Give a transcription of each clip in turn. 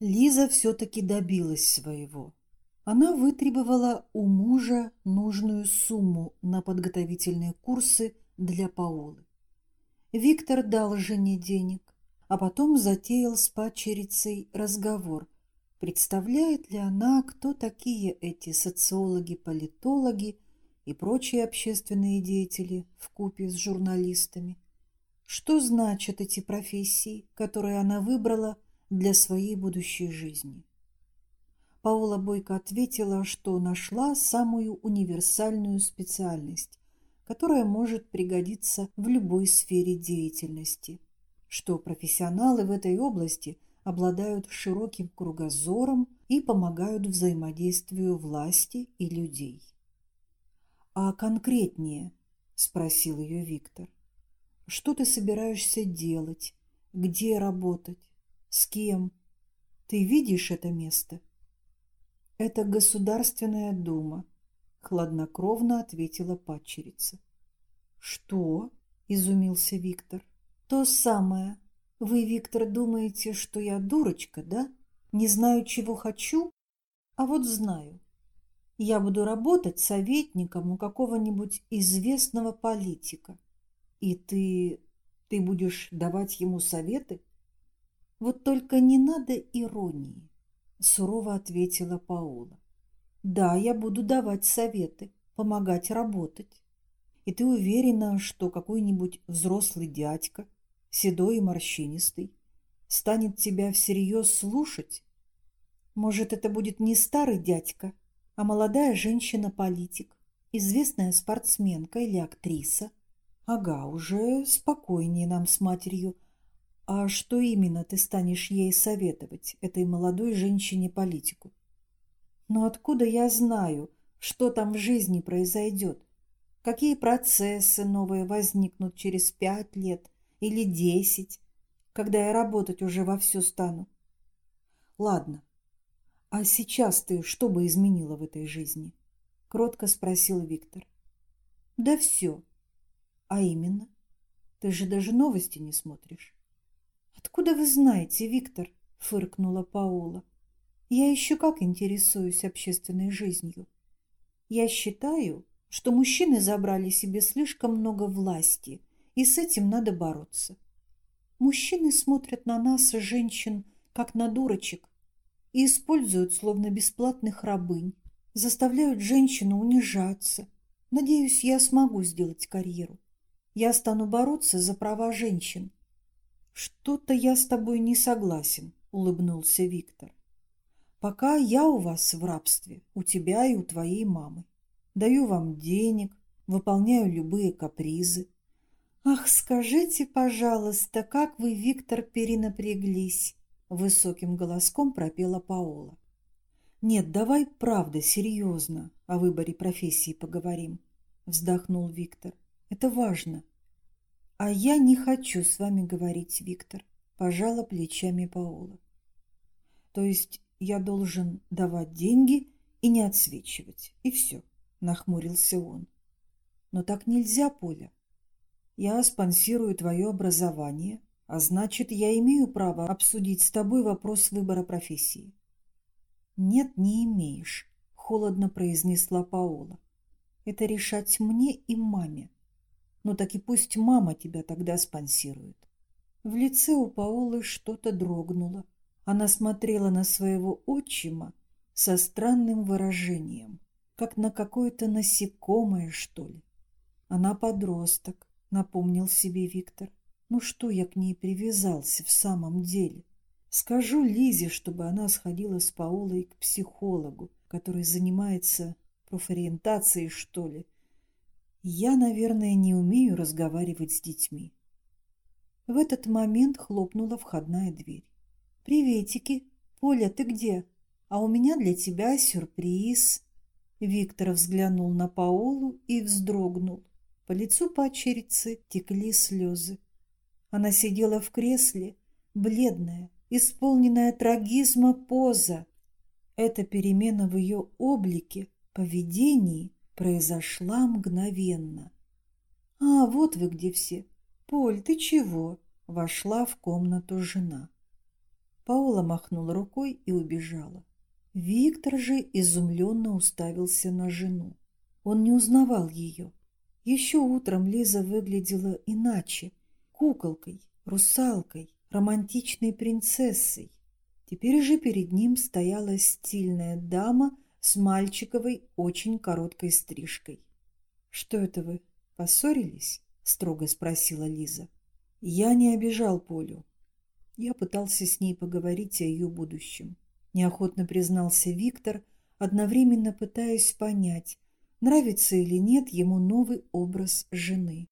Лиза все-таки добилась своего. Она вытребовала у мужа нужную сумму на подготовительные курсы для Паолы. Виктор дал жене денег, а потом затеял с падчерицей разговор, представляет ли она, кто такие эти социологи, политологи и прочие общественные деятели в купе с журналистами. Что значат эти профессии, которые она выбрала для своей будущей жизни? Паула Бойко ответила, что нашла самую универсальную специальность, которая может пригодиться в любой сфере деятельности, что профессионалы в этой области обладают широким кругозором и помогают взаимодействию власти и людей. «А конкретнее?» – спросил ее Виктор. «Что ты собираешься делать? Где работать? С кем? Ты видишь это место?» «Это Государственная дума», — хладнокровно ответила падчерица. «Что?» — изумился Виктор. «То самое. Вы, Виктор, думаете, что я дурочка, да? Не знаю, чего хочу? А вот знаю. Я буду работать советником у какого-нибудь известного политика. И ты... ты будешь давать ему советы? Вот только не надо иронии сурово ответила Паула. Да, я буду давать советы, помогать работать. И ты уверена, что какой-нибудь взрослый дядька, седой и морщинистый, станет тебя всерьез слушать? Может, это будет не старый дядька, а молодая женщина-политик, известная спортсменка или актриса? Ага, уже спокойнее нам с матерью – а что именно ты станешь ей советовать, этой молодой женщине-политику? Но откуда я знаю, что там в жизни произойдет? Какие процессы новые возникнут через пять лет или десять, когда я работать уже вовсю стану? Ладно, а сейчас ты что бы изменила в этой жизни? Кротко спросил Виктор. Да все. А именно? Ты же даже новости не смотришь. «Откуда вы знаете, Виктор?» – фыркнула Паула. «Я еще как интересуюсь общественной жизнью. Я считаю, что мужчины забрали себе слишком много власти, и с этим надо бороться. Мужчины смотрят на нас, женщин, как на дурочек, и используют словно бесплатных рабынь, заставляют женщину унижаться. Надеюсь, я смогу сделать карьеру. Я стану бороться за права женщин, «Что-то я с тобой не согласен», — улыбнулся Виктор. «Пока я у вас в рабстве, у тебя и у твоей мамы. Даю вам денег, выполняю любые капризы. Ах, скажите, пожалуйста, как вы, Виктор, перенапряглись?» Высоким голоском пропела Паола. «Нет, давай правда, серьезно, о выборе профессии поговорим», вздохнул Виктор. «Это важно. «А я не хочу с вами говорить, Виктор», – пожала плечами Паула. «То есть я должен давать деньги и не отсвечивать, и все», – нахмурился он. «Но так нельзя, Поля. Я спонсирую твое образование, а значит, я имею право обсудить с тобой вопрос выбора профессии». «Нет, не имеешь», – холодно произнесла Паула. «Это решать мне и маме. Ну так и пусть мама тебя тогда спонсирует. В лице у Паолы что-то дрогнуло. Она смотрела на своего отчима со странным выражением, как на какое-то насекомое, что ли. Она подросток, напомнил себе Виктор. Ну что я к ней привязался в самом деле? Скажу Лизе, чтобы она сходила с Паолой к психологу, который занимается профориентацией, что ли, я, наверное, не умею разговаривать с детьми. В этот момент хлопнула входная дверь. «Приветики! Поля, ты где? А у меня для тебя сюрприз!» Виктор взглянул на Паолу и вздрогнул. По лицу падчерицы текли слезы. Она сидела в кресле, бледная, исполненная трагизма поза. Эта перемена в ее облике, поведении произошла мгновенно. «А, вот вы где все! Поль, ты чего?» Вошла в комнату жена. Паула махнула рукой и убежала. Виктор же изумленно уставился на жену. Он не узнавал ее. Еще утром Лиза выглядела иначе. Куколкой, русалкой, романтичной принцессой. Теперь же перед ним стояла стильная дама с мальчиковой очень короткой стрижкой. «Что это вы, поссорились?» — строго спросила Лиза. «Я не обижал Полю. Я пытался с ней поговорить о ее будущем. Неохотно признался Виктор, одновременно пытаясь понять, нравится или нет ему новый образ жены.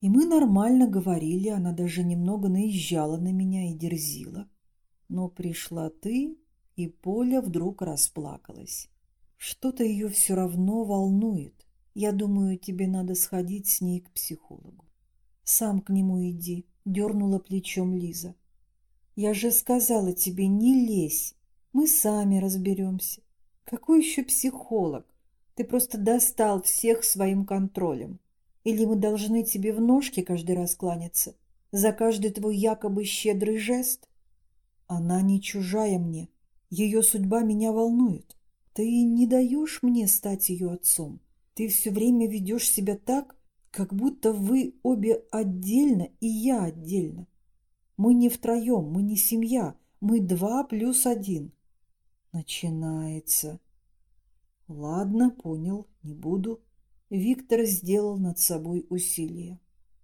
И мы нормально говорили, она даже немного наезжала на меня и дерзила. Но пришла ты, и Поля вдруг расплакалась. Что-то ее все равно волнует. Я думаю, тебе надо сходить с ней к психологу. Сам к нему иди, дернула плечом Лиза. Я же сказала тебе, не лезь. Мы сами разберемся. Какой еще психолог? Ты просто достал всех своим контролем. Или мы должны тебе в ножки каждый раз кланяться? За каждый твой якобы щедрый жест? Она не чужая мне. Ее судьба меня волнует. Ты не даешь мне стать ее отцом. Ты все время ведешь себя так, как будто вы обе отдельно и я отдельно. Мы не втроем, мы не семья, мы два плюс один. Начинается. Ладно, понял, не буду. Виктор сделал над собой усилие.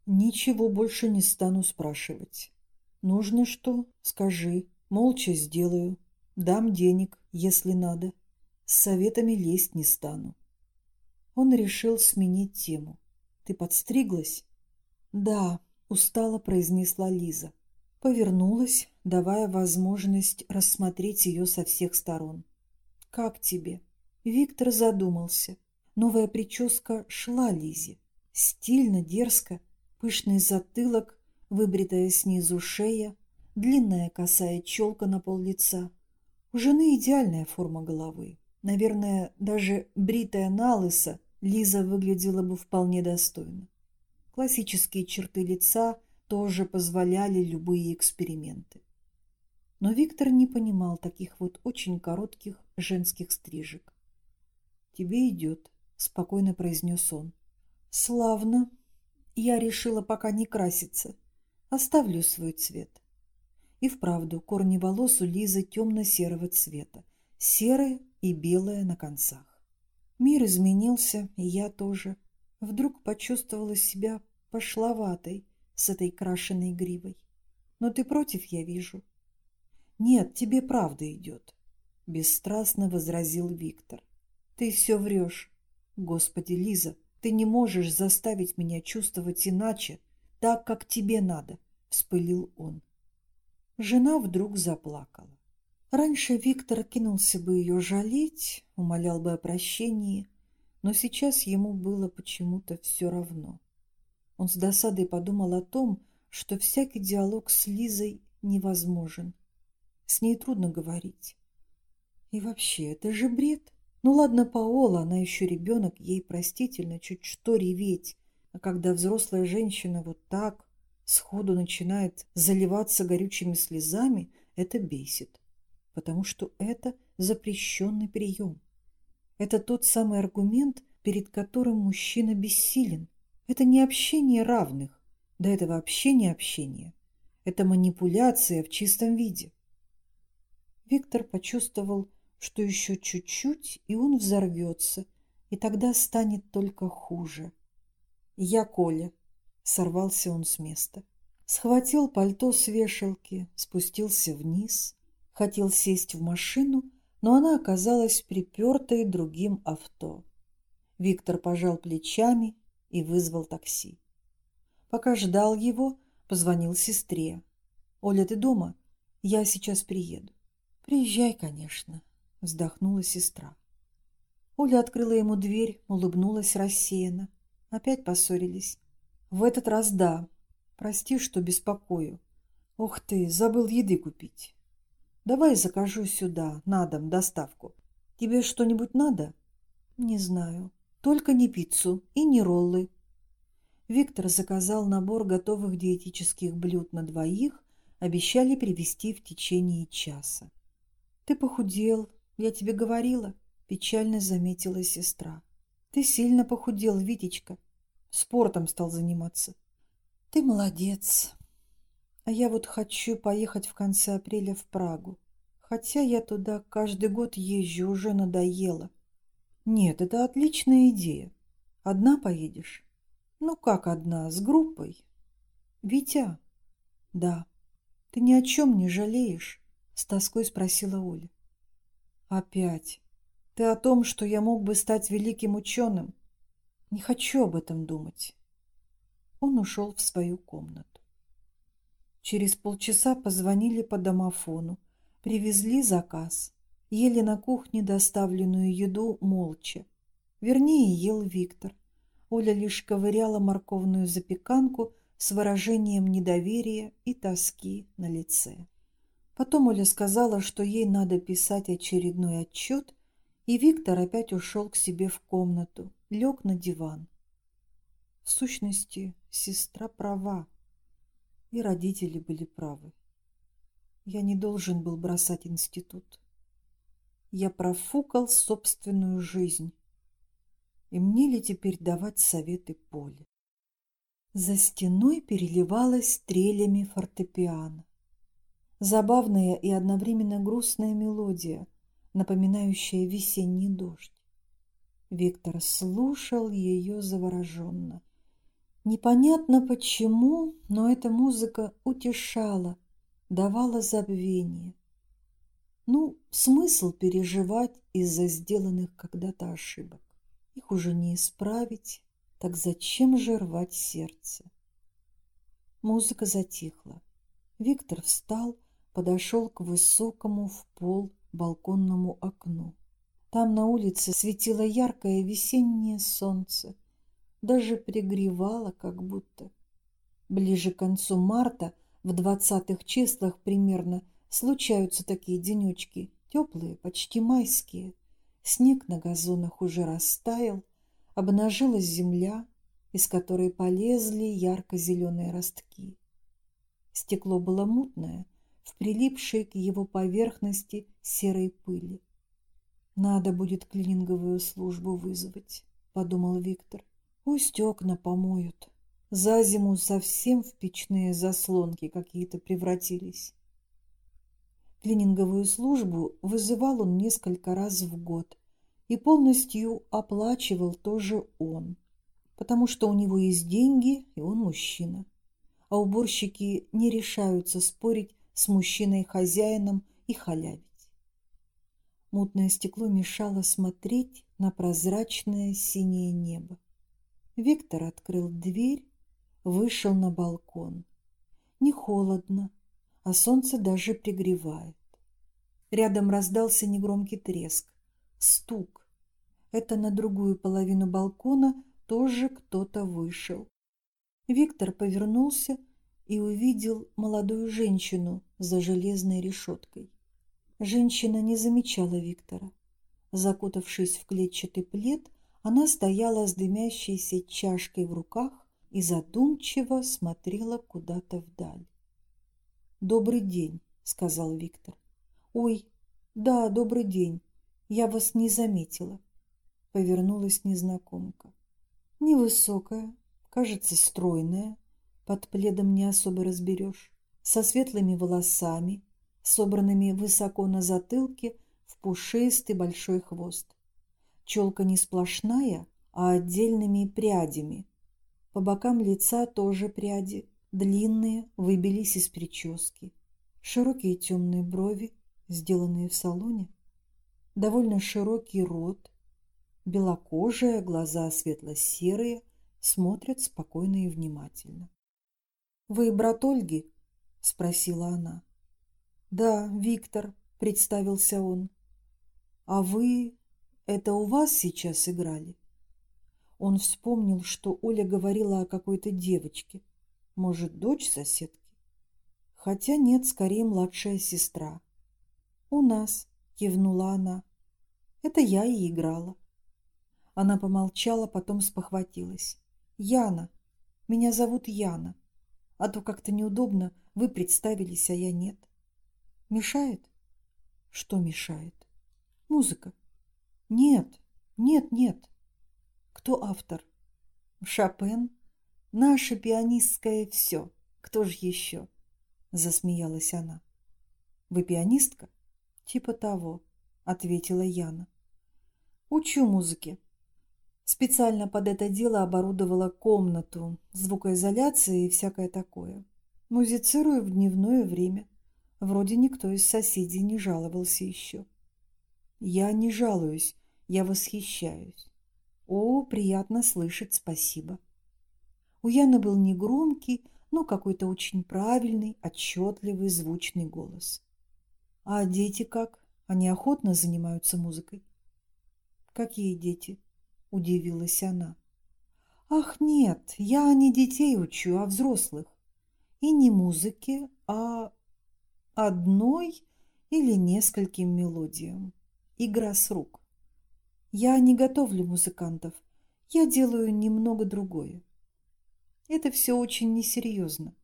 Ничего больше не стану спрашивать. Нужно что? Скажи. Молча сделаю. Дам денег, если надо. С советами лезть не стану. Он решил сменить тему. Ты подстриглась? Да, устало произнесла Лиза повернулась, давая возможность рассмотреть ее со всех сторон. «Как тебе?» Виктор задумался. Новая прическа шла Лизе. Стильно, дерзко, пышный затылок, выбритая снизу шея, длинная косая челка на пол лица. У жены идеальная форма головы. Наверное, даже бритая на лысо Лиза выглядела бы вполне достойно. Классические черты лица, тоже позволяли любые эксперименты. Но Виктор не понимал таких вот очень коротких женских стрижек. «Тебе идет», — спокойно произнес он. «Славно. Я решила пока не краситься. Оставлю свой цвет». И вправду корни волос у Лизы темно-серого цвета, серые и белые на концах. Мир изменился, и я тоже. Вдруг почувствовала себя пошловатой, с этой крашеной гривой. Но ты против, я вижу. Нет, тебе правда идет, — бесстрастно возразил Виктор. Ты все врешь. Господи, Лиза, ты не можешь заставить меня чувствовать иначе, так, как тебе надо, — вспылил он. Жена вдруг заплакала. Раньше Виктор кинулся бы ее жалеть, умолял бы о прощении, но сейчас ему было почему-то все равно. Он с досадой подумал о том, что всякий диалог с Лизой невозможен. С ней трудно говорить. И вообще, это же бред. Ну ладно, Паола, она еще ребенок, ей простительно чуть что реветь. А когда взрослая женщина вот так сходу начинает заливаться горючими слезами, это бесит. Потому что это запрещенный прием. Это тот самый аргумент, перед которым мужчина бессилен. Это не общение равных, да это вообще не общение. Это манипуляция в чистом виде. Виктор почувствовал, что еще чуть-чуть, и он взорвется, и тогда станет только хуже. «Я Коля», — сорвался он с места. Схватил пальто с вешалки, спустился вниз, хотел сесть в машину, но она оказалась припертой другим авто. Виктор пожал плечами и вызвал такси. Пока ждал его, позвонил сестре. «Оля, ты дома? Я сейчас приеду». «Приезжай, конечно», — вздохнула сестра. Оля открыла ему дверь, улыбнулась рассеянно. Опять поссорились. «В этот раз да. Прости, что беспокою. Ух ты, забыл еды купить. Давай закажу сюда, на дом, доставку. Тебе что-нибудь надо?» «Не знаю. Только не пиццу и не роллы. Виктор заказал набор готовых диетических блюд на двоих, обещали привезти в течение часа. «Ты похудел, я тебе говорила», — печально заметила сестра. «Ты сильно похудел, Витечка. Спортом стал заниматься». «Ты молодец. А я вот хочу поехать в конце апреля в Прагу. Хотя я туда каждый год езжу, уже надоело». «Нет, это отличная идея. Одна поедешь?» «Ну как одна, с группой?» «Витя?» «Да». «Ты ни о чем не жалеешь?» — с тоской спросила Оля. «Опять. Ты о том, что я мог бы стать великим ученым. Не хочу об этом думать». Он ушел в свою комнату. Через полчаса позвонили по домофону, привезли заказ. Ели на кухне доставленную еду молча. Вернее, ел Виктор. Оля лишь ковыряла морковную запеканку с выражением недоверия и тоски на лице. Потом Оля сказала, что ей надо писать очередной отчет, и Виктор опять ушел к себе в комнату, лег на диван. В сущности, сестра права, и родители были правы. Я не должен был бросать институт. Я профукал собственную жизнь. И мне ли теперь давать советы Поле? За стеной переливалась стрелями фортепиано. Забавная и одновременно грустная мелодия, напоминающая весенний дождь. Виктор слушал ее завороженно. Непонятно почему, но эта музыка утешала, давала забвение. Ну, смысл переживать из-за сделанных когда-то ошибок. Их уже не исправить, так зачем же рвать сердце? Музыка затихла. Виктор встал, подошел к высокому в пол балконному окну. Там на улице светило яркое весеннее солнце, даже пригревало как будто. Ближе к концу марта, в двадцатых числах примерно, случаются такие денечки, теплые, почти майские. Снег на газонах уже растаял, обнажилась земля, из которой полезли ярко-зеленые ростки. Стекло было мутное, в прилипшей к его поверхности серой пыли. «Надо будет клининговую службу вызвать», — подумал Виктор. «Пусть окна помоют. За зиму совсем в печные заслонки какие-то превратились». Клининговую службу вызывал он несколько раз в год, и полностью оплачивал тоже он, потому что у него есть деньги, и он мужчина. А уборщики не решаются спорить с мужчиной-хозяином и халявить. Мутное стекло мешало смотреть на прозрачное синее небо. Виктор открыл дверь, вышел на балкон. Не холодно, а солнце даже пригревает. Рядом раздался негромкий треск стук. Это на другую половину балкона тоже кто-то вышел. Виктор повернулся и увидел молодую женщину за железной решеткой. Женщина не замечала Виктора. Закутавшись в клетчатый плед, она стояла с дымящейся чашкой в руках и задумчиво смотрела куда-то вдаль. «Добрый день», — сказал Виктор. «Ой, да, добрый день. Я вас не заметила. Повернулась незнакомка. Невысокая, кажется, стройная. Под пледом не особо разберешь. Со светлыми волосами, собранными высоко на затылке в пушистый большой хвост. Челка не сплошная, а отдельными прядями. По бокам лица тоже пряди, длинные, выбились из прически. Широкие темные брови, сделанные в салоне, довольно широкий рот, белокожая, глаза светло-серые, смотрят спокойно и внимательно. «Вы брат Ольги?» — спросила она. «Да, Виктор», — представился он. «А вы... это у вас сейчас играли?» Он вспомнил, что Оля говорила о какой-то девочке. Может, дочь соседки? Хотя нет, скорее младшая сестра. «У нас», — кивнула она. «Это я и играла». Она помолчала, потом спохватилась. «Яна. Меня зовут Яна. А то как-то неудобно Вы представились, а я нет. Мешает? Что мешает? Музыка. Нет, нет, нет. Кто автор? Шопен. Наше пианистское все. Кто же еще? Засмеялась она. Вы пианистка? Типа того, ответила Яна. Учу музыке. Специально под это дело оборудовала комнату, звукоизоляции и всякое такое. Музицирую в дневное время. Вроде никто из соседей не жаловался еще. Я не жалуюсь, я восхищаюсь. О, приятно слышать, спасибо. У Яны был негромкий, но какой-то очень правильный, отчетливый, звучный голос. А дети как? Они охотно занимаются музыкой? Какие дети? Удивилась она. Ах, нет, я не детей учу, а взрослых. И не музыке, а одной или нескольким мелодиям. Игра с рук. Я не готовлю музыкантов. Я делаю немного другое. Это все очень несерьезно.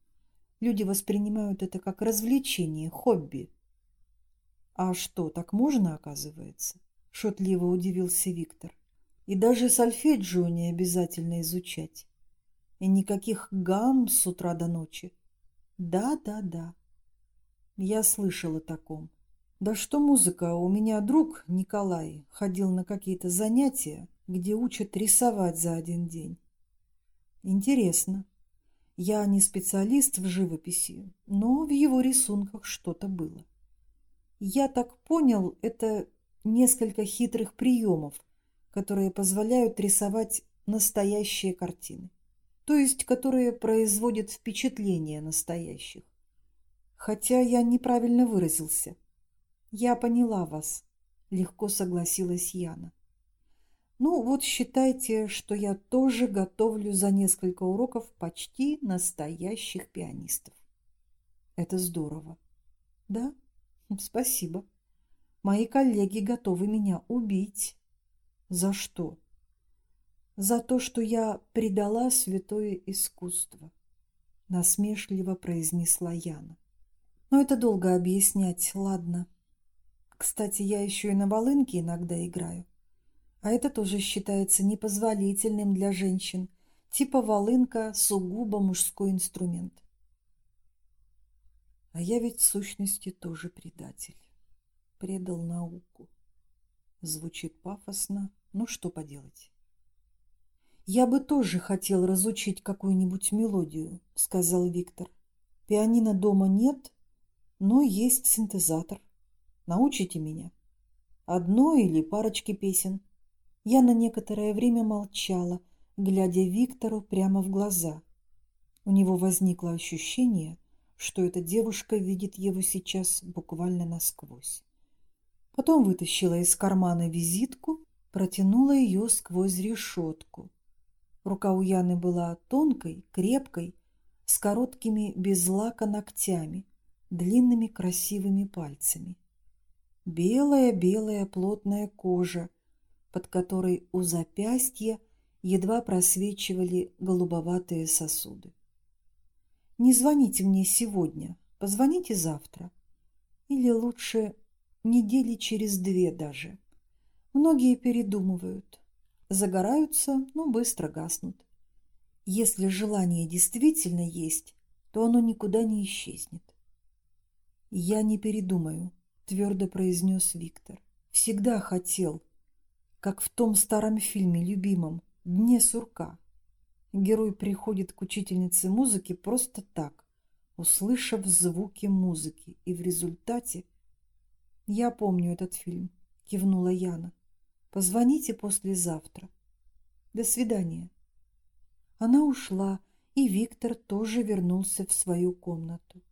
Люди воспринимают это как развлечение, хобби. А что, так можно, оказывается? Шутливо удивился Виктор. И даже сольфеджио не обязательно изучать. И никаких гамм с утра до ночи. Да, да, да. Я слышала о таком. Да что музыка, у меня друг Николай ходил на какие-то занятия, где учат рисовать за один день. Интересно. Я не специалист в живописи, но в его рисунках что-то было. Я так понял, это несколько хитрых приемов, которые позволяют рисовать настоящие картины, то есть которые производят впечатление настоящих. Хотя я неправильно выразился. Я поняла вас, легко согласилась Яна. Ну вот считайте, что я тоже готовлю за несколько уроков почти настоящих пианистов. Это здорово. Да? Спасибо. Мои коллеги готовы меня убить. За что? За то, что я предала святое искусство, насмешливо произнесла Яна. Но это долго объяснять, ладно. Кстати, я еще и на волынке иногда играю. А это тоже считается непозволительным для женщин. Типа волынка – сугубо мужской инструмент. А я ведь в сущности тоже предатель. Предал науку. Звучит пафосно, ну что поделать? «Я бы тоже хотел разучить какую-нибудь мелодию», — сказал Виктор. «Пианино дома нет, но есть синтезатор. Научите меня. Одно или парочки песен». Я на некоторое время молчала, глядя Виктору прямо в глаза. У него возникло ощущение, что эта девушка видит его сейчас буквально насквозь. Потом вытащила из кармана визитку, протянула ее сквозь решетку. Рука у Яны была тонкой, крепкой, с короткими без лака ногтями, длинными красивыми пальцами. Белая-белая плотная кожа, под которой у запястья едва просвечивали голубоватые сосуды. «Не звоните мне сегодня, позвоните завтра. Или лучше недели через две даже. Многие передумывают, загораются, но быстро гаснут. Если желание действительно есть, то оно никуда не исчезнет. «Я не передумаю», — твердо произнес Виктор. «Всегда хотел, как в том старом фильме любимом «Дне сурка». Герой приходит к учительнице музыки просто так, услышав звуки музыки, и в результате «Я помню этот фильм», — кивнула Яна. «Позвоните послезавтра. До свидания». Она ушла, и Виктор тоже вернулся в свою комнату.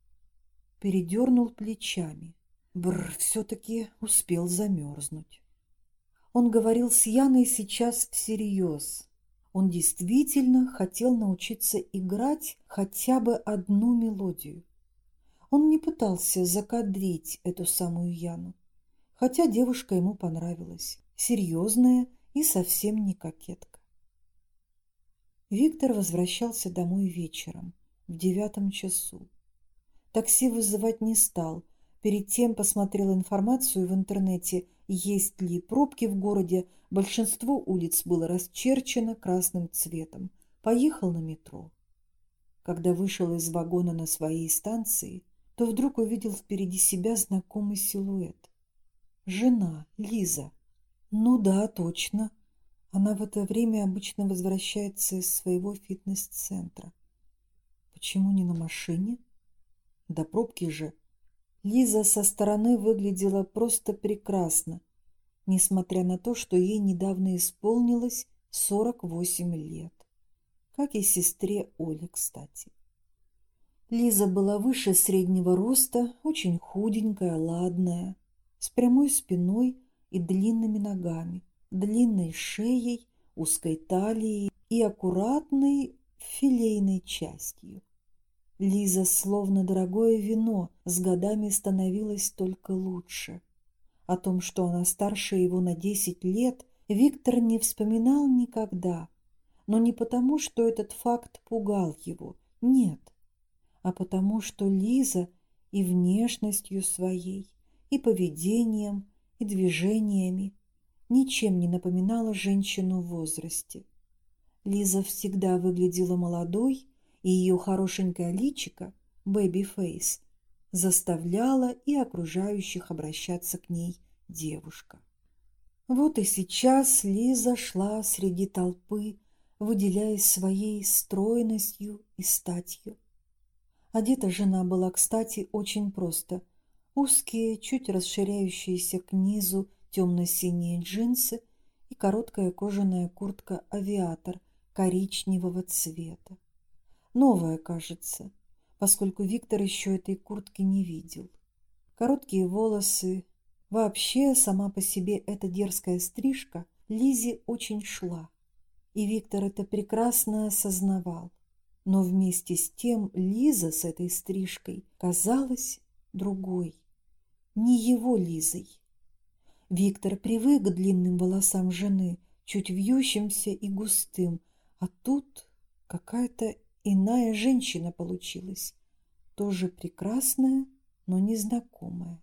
Передернул плечами. Бр, все-таки успел замерзнуть. Он говорил с Яной сейчас всерьез. Он действительно хотел научиться играть хотя бы одну мелодию. Он не пытался закадрить эту самую Яну, хотя девушка ему понравилась, серьезная и совсем не кокетка. Виктор возвращался домой вечером, в девятом часу. Такси вызывать не стал. Перед тем посмотрел информацию в интернете, есть ли пробки в городе. Большинство улиц было расчерчено красным цветом. Поехал на метро. Когда вышел из вагона на своей станции, то вдруг увидел впереди себя знакомый силуэт. Жена, Лиза. Ну да, точно. Она в это время обычно возвращается из своего фитнес-центра. Почему не на машине? До пробки же. Лиза со стороны выглядела просто прекрасно, несмотря на то, что ей недавно исполнилось 48 лет. Как и сестре Оле, кстати. Лиза была выше среднего роста, очень худенькая, ладная, с прямой спиной и длинными ногами, длинной шеей, узкой талией и аккуратной филейной частью. Лиза, словно дорогое вино, с годами становилась только лучше. О том, что она старше его на десять лет, Виктор не вспоминал никогда, но не потому, что этот факт пугал его, нет, а потому, что Лиза и внешностью своей, и поведением, и движениями ничем не напоминала женщину в возрасте. Лиза всегда выглядела молодой и ее хорошенькое личико, baby face, заставляла и окружающих обращаться к ней девушка. Вот и сейчас Лиза шла среди толпы, выделяясь своей стройностью и статью. Одета жена была, кстати, очень просто. Узкие, чуть расширяющиеся к низу темно-синие джинсы и короткая кожаная куртка «Авиатор» коричневого цвета. Новая, кажется, поскольку Виктор еще этой куртки не видел. Короткие волосы. Вообще, сама по себе эта дерзкая стрижка Лизе очень шла. И Виктор это прекрасно осознавал. Но вместе с тем Лиза с этой стрижкой казалась другой. Не его Лизой. Виктор привык к длинным волосам жены, чуть вьющимся и густым, а тут какая-то Иная женщина получилась, тоже прекрасная, но незнакомая,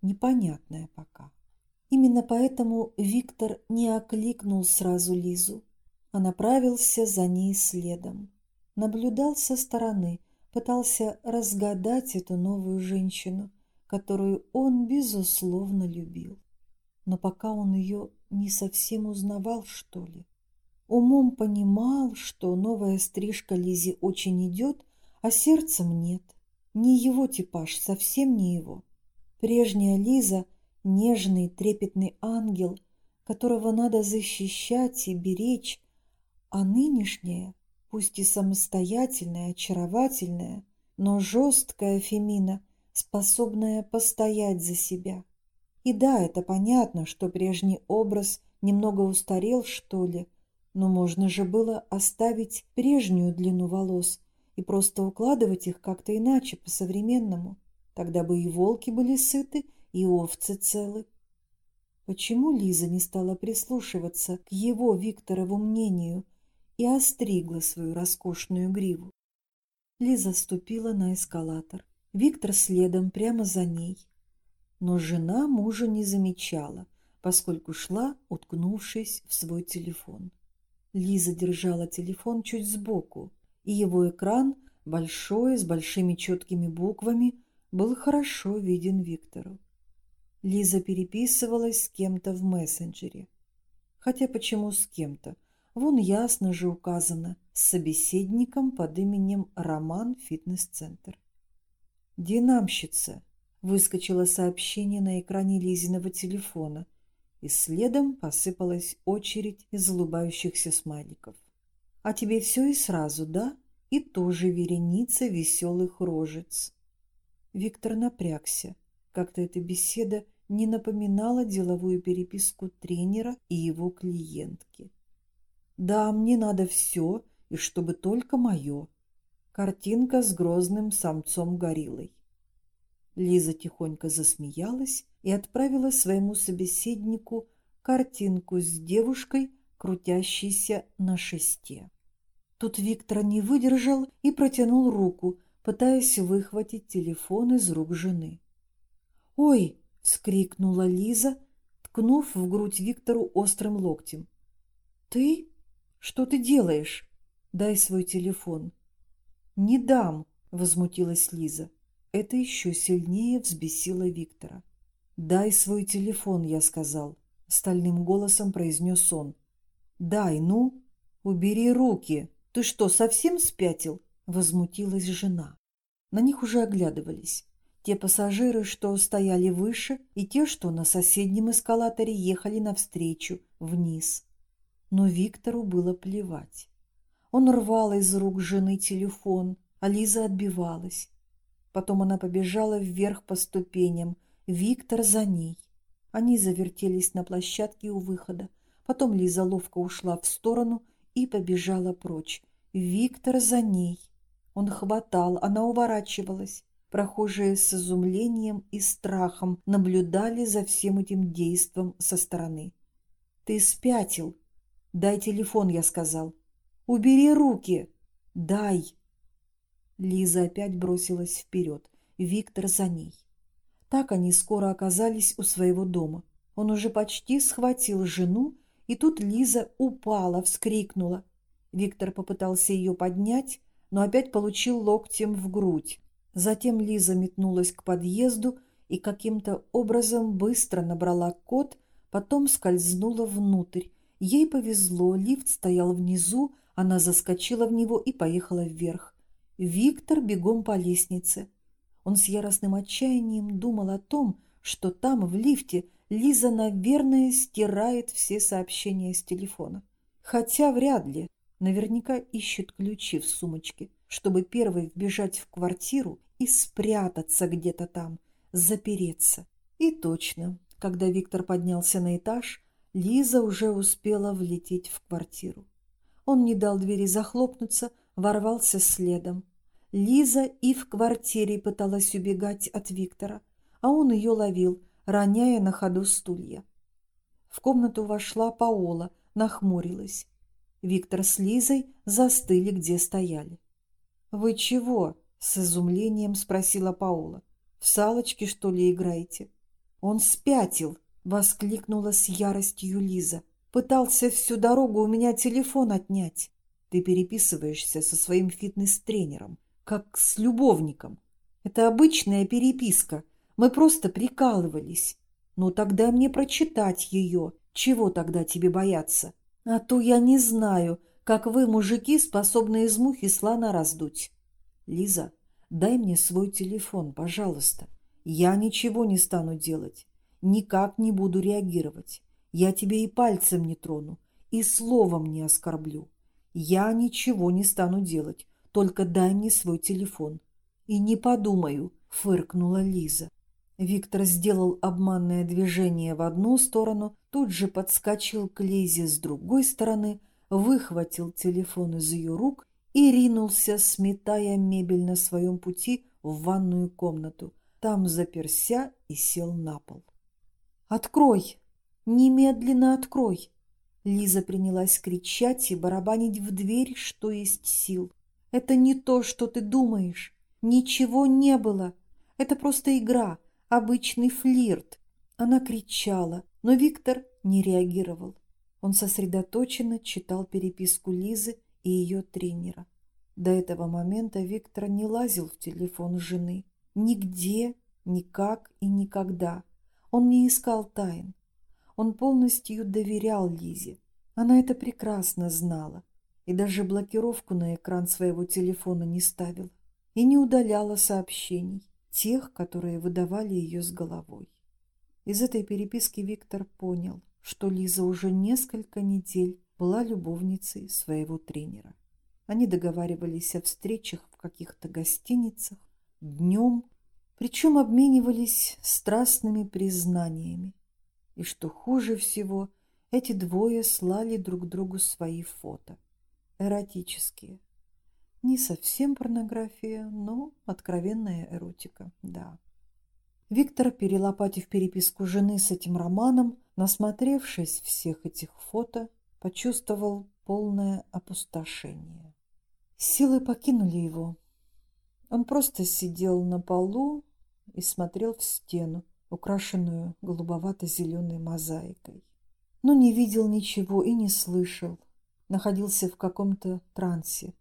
непонятная пока. Именно поэтому Виктор не окликнул сразу Лизу, а направился за ней следом. Наблюдал со стороны, пытался разгадать эту новую женщину, которую он, безусловно, любил. Но пока он ее не совсем узнавал, что ли. Умом понимал, что новая стрижка Лизе очень идет, а сердцем нет. Не его типаж, совсем не его. Прежняя Лиза — нежный, трепетный ангел, которого надо защищать и беречь, а нынешняя, пусть и самостоятельная, очаровательная, но жесткая Фемина, способная постоять за себя. И да, это понятно, что прежний образ немного устарел, что ли, но можно же было оставить прежнюю длину волос и просто укладывать их как-то иначе, по-современному. Тогда бы и волки были сыты, и овцы целы. Почему Лиза не стала прислушиваться к его Викторову мнению и остригла свою роскошную гриву? Лиза ступила на эскалатор. Виктор следом прямо за ней. Но жена мужа не замечала, поскольку шла, уткнувшись в свой телефон. Лиза держала телефон чуть сбоку, и его экран, большой, с большими четкими буквами, был хорошо виден Виктору. Лиза переписывалась с кем-то в мессенджере. Хотя почему с кем-то? Вон ясно же указано, с собеседником под именем Роман Фитнес-центр. «Динамщица», — выскочило сообщение на экране Лизиного телефона — и следом посыпалась очередь из улыбающихся смайликов. «А тебе все и сразу, да?» И тоже вереница веселых рожец. Виктор напрягся. Как-то эта беседа не напоминала деловую переписку тренера и его клиентки. «Да, мне надо все, и чтобы только мое». Картинка с грозным самцом-гориллой. Лиза тихонько засмеялась и отправила своему собеседнику картинку с девушкой, крутящейся на шесте. Тут Виктор не выдержал и протянул руку, пытаясь выхватить телефон из рук жены. «Ой!» — вскрикнула Лиза, ткнув в грудь Виктору острым локтем. «Ты? Что ты делаешь? Дай свой телефон». «Не дам!» — возмутилась Лиза. Это еще сильнее взбесило Виктора. «Дай свой телефон», — я сказал. Стальным голосом произнес он. «Дай, ну! Убери руки! Ты что, совсем спятил?» Возмутилась жена. На них уже оглядывались. Те пассажиры, что стояли выше, и те, что на соседнем эскалаторе ехали навстречу, вниз. Но Виктору было плевать. Он рвал из рук жены телефон, а Лиза отбивалась. Потом она побежала вверх по ступеням, Виктор за ней. Они завертелись на площадке у выхода. Потом Лиза ловко ушла в сторону и побежала прочь. Виктор за ней. Он хватал, она уворачивалась. Прохожие с изумлением и страхом наблюдали за всем этим действом со стороны. «Ты спятил!» «Дай телефон», — я сказал. «Убери руки!» «Дай!» Лиза опять бросилась вперед. Виктор за ней. Так они скоро оказались у своего дома. Он уже почти схватил жену, и тут Лиза упала, вскрикнула. Виктор попытался ее поднять, но опять получил локтем в грудь. Затем Лиза метнулась к подъезду и каким-то образом быстро набрала код, потом скользнула внутрь. Ей повезло, лифт стоял внизу, она заскочила в него и поехала вверх. Виктор бегом по лестнице. Он с яростным отчаянием думал о том, что там, в лифте, Лиза, наверное, стирает все сообщения с телефона. Хотя вряд ли. Наверняка ищет ключи в сумочке, чтобы первой вбежать в квартиру и спрятаться где-то там, запереться. И точно, когда Виктор поднялся на этаж, Лиза уже успела влететь в квартиру. Он не дал двери захлопнуться, ворвался следом. Лиза и в квартире пыталась убегать от Виктора, а он ее ловил, роняя на ходу стулья. В комнату вошла Паола, нахмурилась. Виктор с Лизой застыли, где стояли. «Вы чего?» — с изумлением спросила Паола. «В салочки, что ли, играете?» «Он спятил!» — воскликнула с яростью Лиза. «Пытался всю дорогу у меня телефон отнять. Ты переписываешься со своим фитнес-тренером как с любовником. Это обычная переписка. Мы просто прикалывались. Ну тогда мне прочитать ее. Чего тогда тебе бояться? А то я не знаю, как вы, мужики, способны из мухи слона раздуть. Лиза, дай мне свой телефон, пожалуйста. Я ничего не стану делать. Никак не буду реагировать. Я тебе и пальцем не трону, и словом не оскорблю. Я ничего не стану делать. Только дай мне свой телефон. И не подумаю, фыркнула Лиза. Виктор сделал обманное движение в одну сторону, тут же подскочил к Лизе с другой стороны, выхватил телефон из ее рук и ринулся, сметая мебель на своем пути в ванную комнату. Там заперся и сел на пол. «Открой! Немедленно открой!» Лиза принялась кричать и барабанить в дверь, что есть сил. Это не то, что ты думаешь. Ничего не было. Это просто игра, обычный флирт. Она кричала, но Виктор не реагировал. Он сосредоточенно читал переписку Лизы и ее тренера. До этого момента Виктор не лазил в телефон жены. Нигде, никак и никогда. Он не искал тайн. Он полностью доверял Лизе. Она это прекрасно знала и даже блокировку на экран своего телефона не ставила и не удаляла сообщений, тех, которые выдавали ее с головой. Из этой переписки Виктор понял, что Лиза уже несколько недель была любовницей своего тренера. Они договаривались о встречах в каких-то гостиницах, днем, причем обменивались страстными признаниями. И что хуже всего, эти двое слали друг другу свои фото – эротические. Не совсем порнография, но откровенная эротика, да. Виктор, перелопатив переписку жены с этим романом, насмотревшись всех этих фото, почувствовал полное опустошение. Силы покинули его. Он просто сидел на полу и смотрел в стену, украшенную голубовато-зеленой мозаикой. Но не видел ничего и не слышал, находился в каком-то трансе.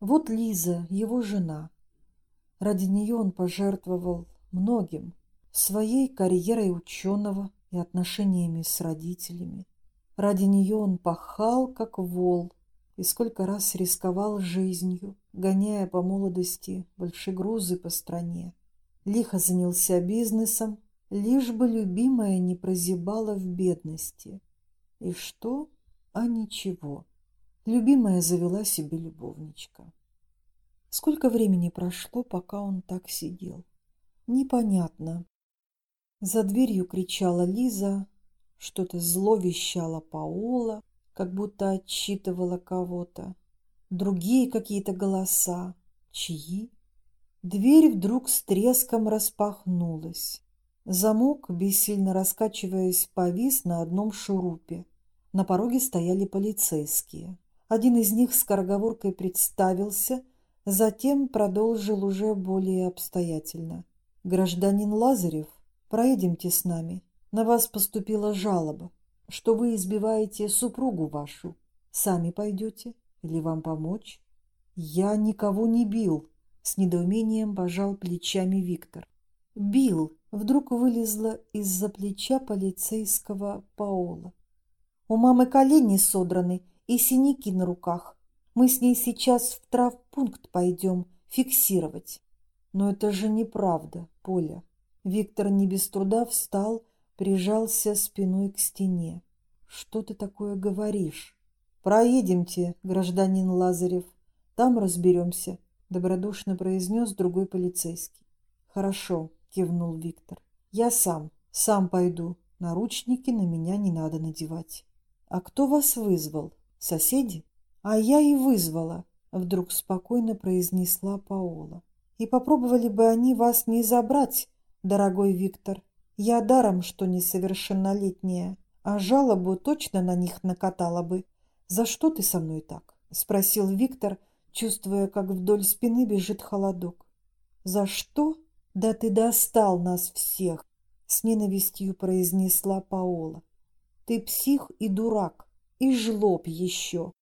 Вот Лиза, его жена. Ради нее он пожертвовал многим, своей карьерой ученого и отношениями с родителями. Ради нее он пахал, как вол, и сколько раз рисковал жизнью, гоняя по молодости большие грузы по стране. Лихо занялся бизнесом, лишь бы любимая не прозябала в бедности. И что? А ничего. Любимая завела себе любовничка. Сколько времени прошло, пока он так сидел? Непонятно. За дверью кричала Лиза, что-то зло вещала Паола, как будто отчитывала кого-то. Другие какие-то голоса. Чьи? Дверь вдруг с треском распахнулась. Замок, бессильно раскачиваясь, повис на одном шурупе. На пороге стояли полицейские. Один из них скороговоркой представился, затем продолжил уже более обстоятельно. «Гражданин Лазарев, проедемте с нами. На вас поступила жалоба, что вы избиваете супругу вашу. Сами пойдете или вам помочь?» «Я никого не бил», — с недоумением пожал плечами Виктор. «Бил», — вдруг вылезла из-за плеча полицейского Паола. «У мамы колени содраны и синяки на руках. Мы с ней сейчас в травпункт пойдем фиксировать». «Но это же неправда, Поля». Виктор не без труда встал прижался спиной к стене. «Что ты такое говоришь?» «Проедемте, гражданин Лазарев, там разберемся», — добродушно произнес другой полицейский. «Хорошо», — кивнул Виктор. «Я сам, сам пойду. Наручники на меня не надо надевать». «А кто вас вызвал? Соседи?» «А я и вызвала», — вдруг спокойно произнесла Паола. «И попробовали бы они вас не забрать, дорогой Виктор, я даром, что несовершеннолетняя, а жалобу точно на них накатала бы. «За что ты со мной так?» — спросил Виктор, чувствуя, как вдоль спины бежит холодок. «За что? Да ты достал нас всех!» — с ненавистью произнесла Паола. «Ты псих и дурак, и жлоб еще.